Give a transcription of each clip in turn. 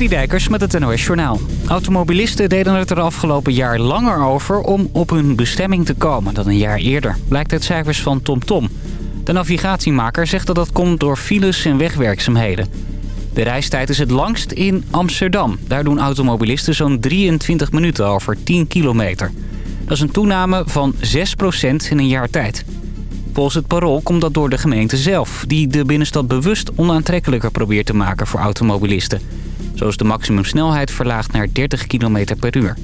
Citydijkers met het NOS Journaal. Automobilisten deden het er afgelopen jaar langer over om op hun bestemming te komen dan een jaar eerder. Blijkt uit cijfers van TomTom. De navigatiemaker zegt dat dat komt door files en wegwerkzaamheden. De reistijd is het langst in Amsterdam. Daar doen automobilisten zo'n 23 minuten over 10 kilometer. Dat is een toename van 6% in een jaar tijd. Volgens het parool komt dat door de gemeente zelf... die de binnenstad bewust onaantrekkelijker probeert te maken voor automobilisten. Zo is de maximumsnelheid verlaagd naar 30 km per uur.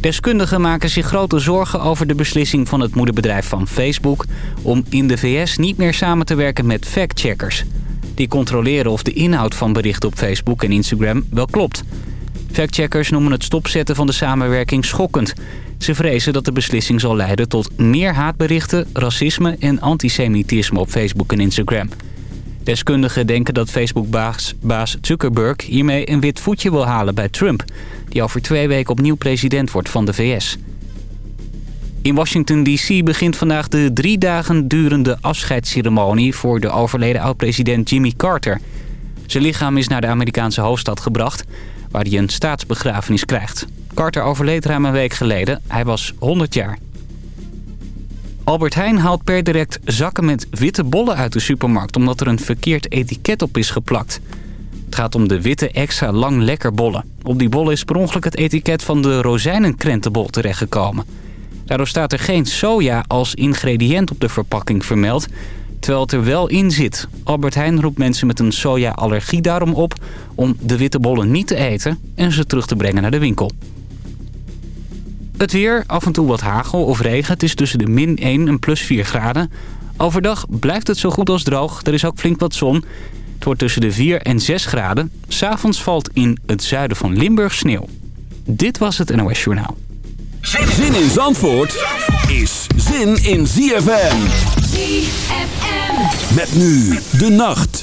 Deskundigen maken zich grote zorgen over de beslissing van het moederbedrijf van Facebook... om in de VS niet meer samen te werken met factcheckers. Die controleren of de inhoud van berichten op Facebook en Instagram wel klopt. Factcheckers noemen het stopzetten van de samenwerking schokkend... Ze vrezen dat de beslissing zal leiden tot meer haatberichten, racisme en antisemitisme op Facebook en Instagram. Deskundigen denken dat Facebook-baas Zuckerberg hiermee een wit voetje wil halen bij Trump... die over twee weken opnieuw president wordt van de VS. In Washington D.C. begint vandaag de drie dagen durende afscheidsceremonie... voor de overleden oud-president Jimmy Carter. Zijn lichaam is naar de Amerikaanse hoofdstad gebracht... waar hij een staatsbegrafenis krijgt. Carter overleed ruim een week geleden. Hij was 100 jaar. Albert Heijn haalt per direct zakken met witte bollen uit de supermarkt... omdat er een verkeerd etiket op is geplakt. Het gaat om de witte extra lang lekker bollen. Op die bollen is per ongeluk het etiket van de rozijnenkrentenbol terechtgekomen. Daardoor staat er geen soja als ingrediënt op de verpakking vermeld... terwijl het er wel in zit. Albert Heijn roept mensen met een soja-allergie daarom op... om de witte bollen niet te eten en ze terug te brengen naar de winkel. Het weer, af en toe wat hagel of regen. Het is tussen de min 1 en plus 4 graden. Overdag blijft het zo goed als droog. Er is ook flink wat zon. Het wordt tussen de 4 en 6 graden. S'avonds valt in het zuiden van Limburg sneeuw. Dit was het NOS Journaal. Zin in Zandvoort is zin in ZFM. ZFM. Met nu de nacht.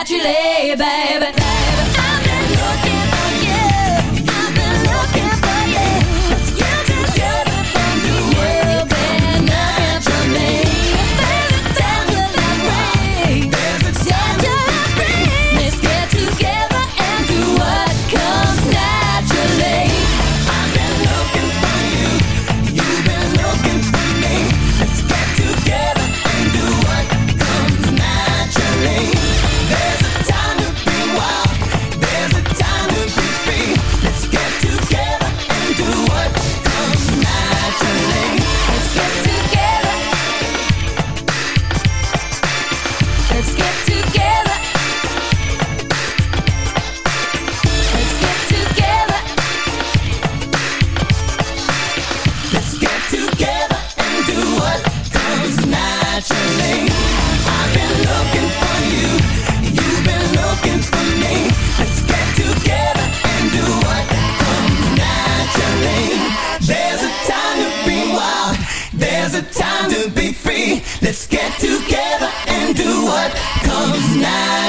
Naturally, baby. I've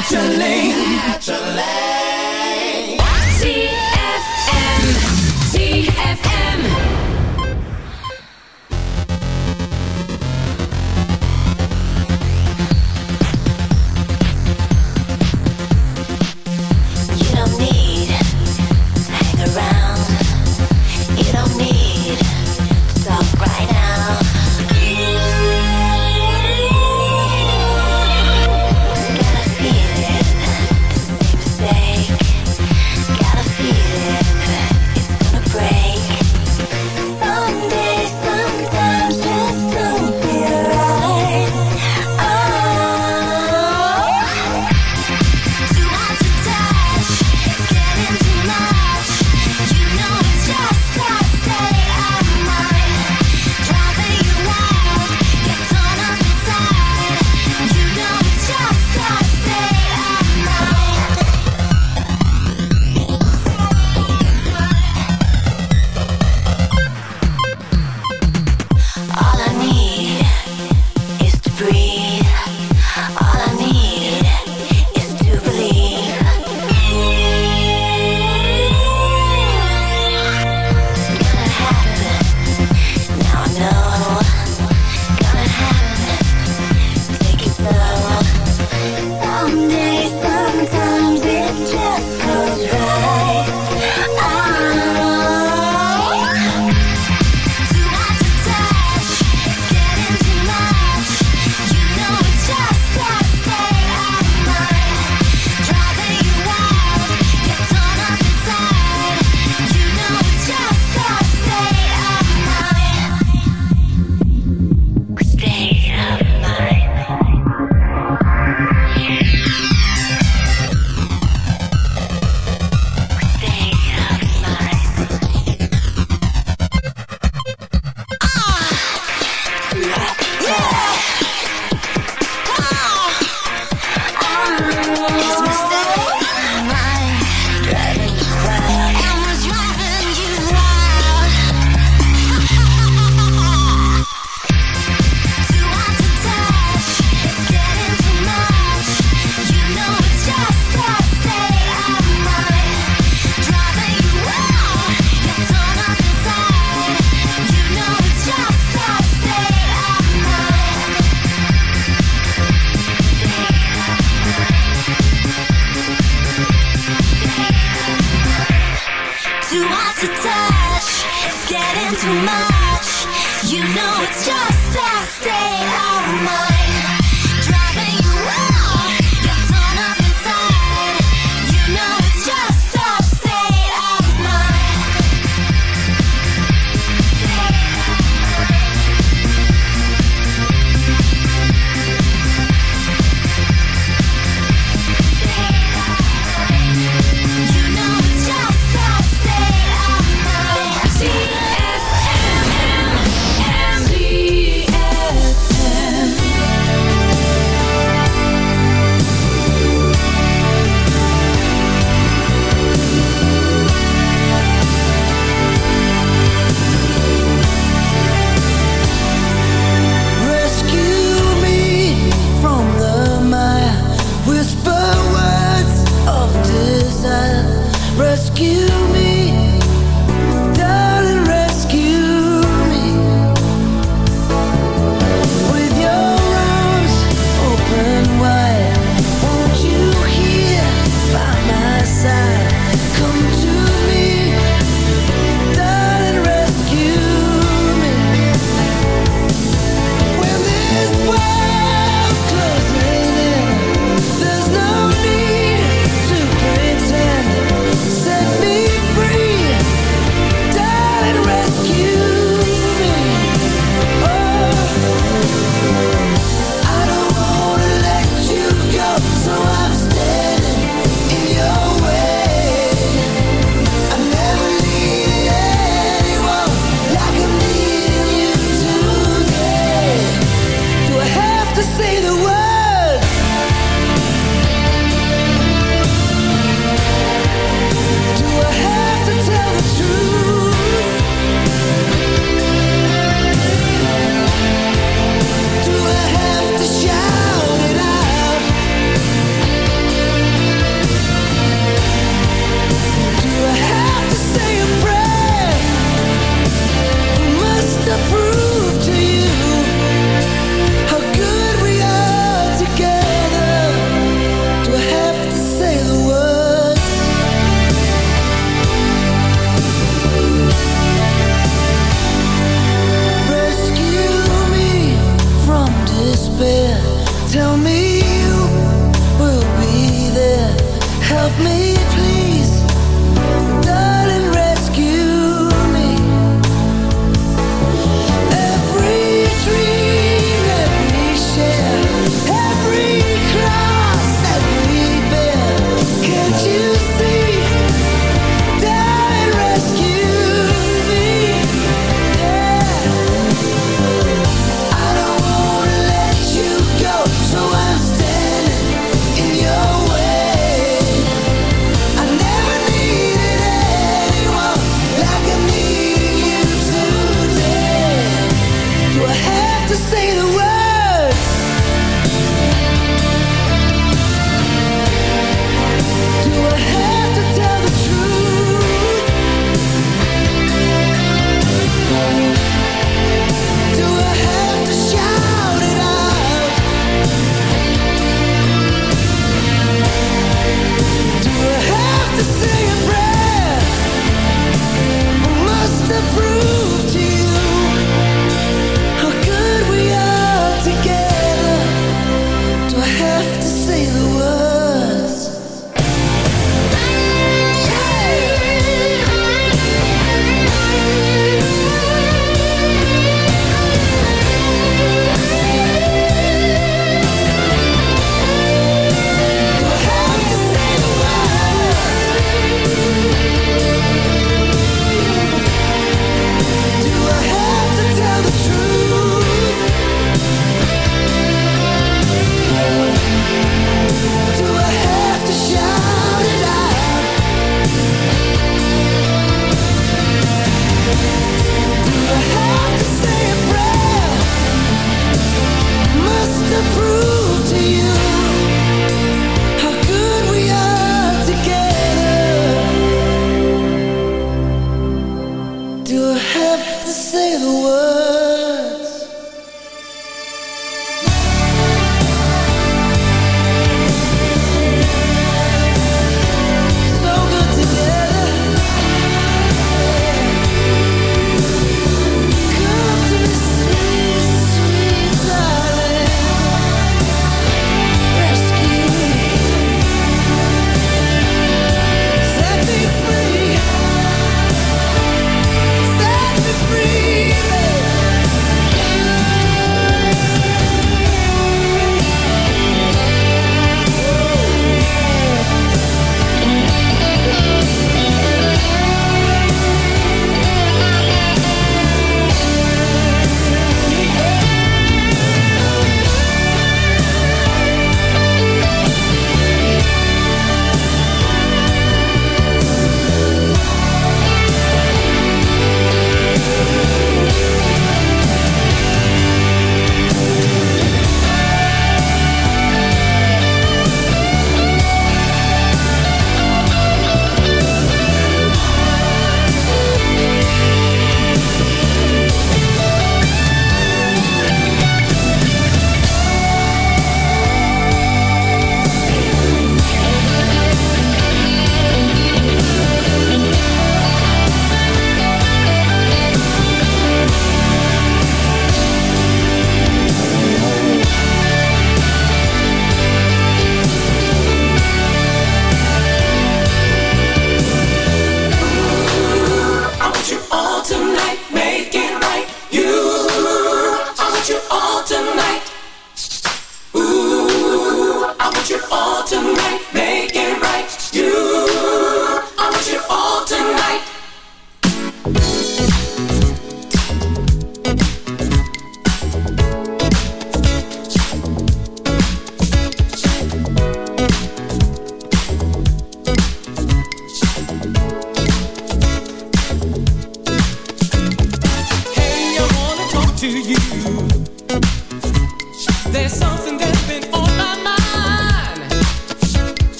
naturally. Naturally.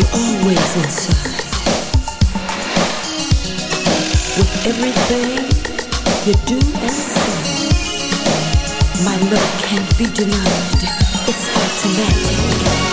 you're always inside. With everything you do and say, my love can't be denied. It's automatic.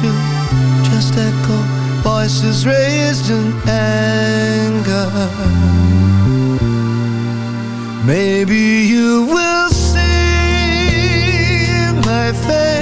to just echo voices raised in anger. Maybe you will see my face.